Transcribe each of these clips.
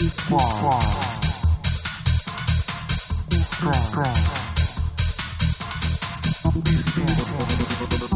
Be strong. Be strong. Be strong.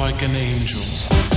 Like an angel.